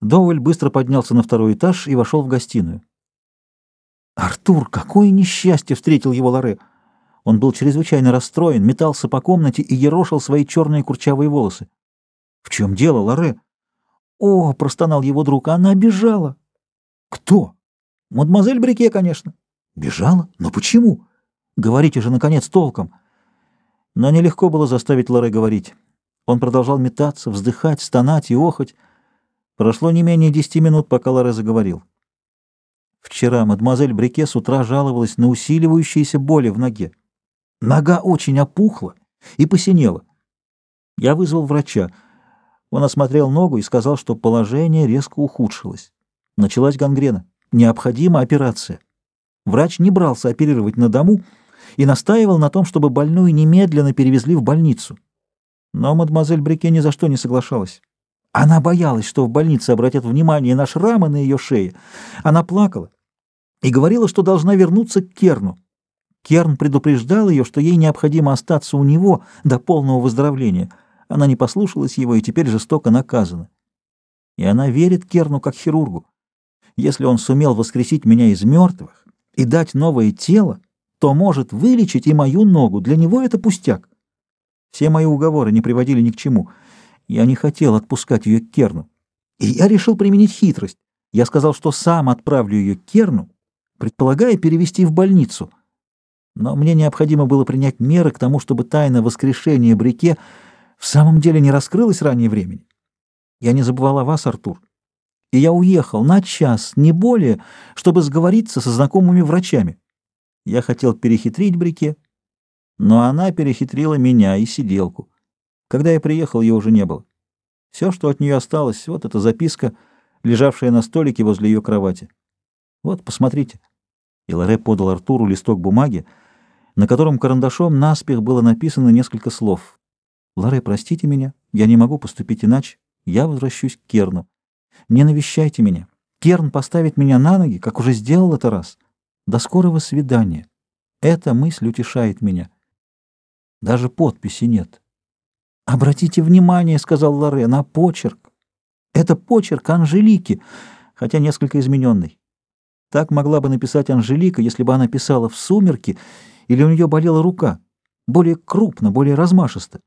Доуэль быстро поднялся на второй этаж и вошел в гостиную. «Артур, какое несчастье!» — встретил его Лоре. Он был чрезвычайно расстроен, метался по комнате и ерошил свои черные курчавые волосы. «В чем дело, Лоре?» «О!» — простонал его друг. «Она бежала!» «Кто?» «Мадемуазель Брике, конечно». «Бежала? Но почему?» «Говорите же, наконец, толком!» Но нелегко было заставить Лоре говорить. Он продолжал метаться, вздыхать, стонать и охоть. Прошло не менее десяти минут, пока Лоре заговорил. Вчера мадемуазель Брике с утра жаловалась на усиливающиеся боли в ноге. Нога очень опухла и посинела. Я вызвал врача. Он осмотрел ногу и сказал, что положение резко ухудшилось. Началась гангрена. Необходима операция. Врач не брался оперировать на дому и настаивал на том, чтобы больную немедленно перевезли в больницу. Но мадемуазель Брике ни за что не соглашалась. Она боялась, что в больнице обратят внимание на шрамы на ее шее. Она плакала и говорила, что должна вернуться к Керну. Керн предупреждал ее, что ей необходимо остаться у него до полного выздоровления. Она не послушалась его и теперь жестоко наказана. И она верит Керну как хирургу. Если он сумел воскресить меня из мертвых и дать новое тело, то может вылечить и мою ногу. Для него это пустяк. Все мои уговоры не приводили ни к чему — я не хотел отпускать ее к Керну. И я решил применить хитрость. Я сказал, что сам отправлю ее к Керну, предполагая перевести в больницу. Но мне необходимо было принять меры к тому, чтобы тайна воскрешения Брике в самом деле не раскрылась ранее времени. Я не забывал о вас, Артур. И я уехал на час, не более, чтобы сговориться со знакомыми врачами. Я хотел перехитрить Брике, но она перехитрила меня и сиделку. Когда я приехал, ее уже не было. Все, что от нее осталось, вот эта записка, лежавшая на столике возле ее кровати. Вот, посмотрите. И Лоре подал Артуру листок бумаги, на котором карандашом наспех было написано несколько слов. «Лоре, простите меня, я не могу поступить иначе. Я возвращусь к Керну. Не навещайте меня. Керн поставит меня на ноги, как уже сделал это раз. До скорого свидания. Эта мысль утешает меня. Даже подписи нет». «Обратите внимание, — сказал Лоре, — на почерк. Это почерк Анжелики, хотя несколько измененный. Так могла бы написать Анжелика, если бы она писала в сумерки или у нее болела рука, более крупно, более размашисто.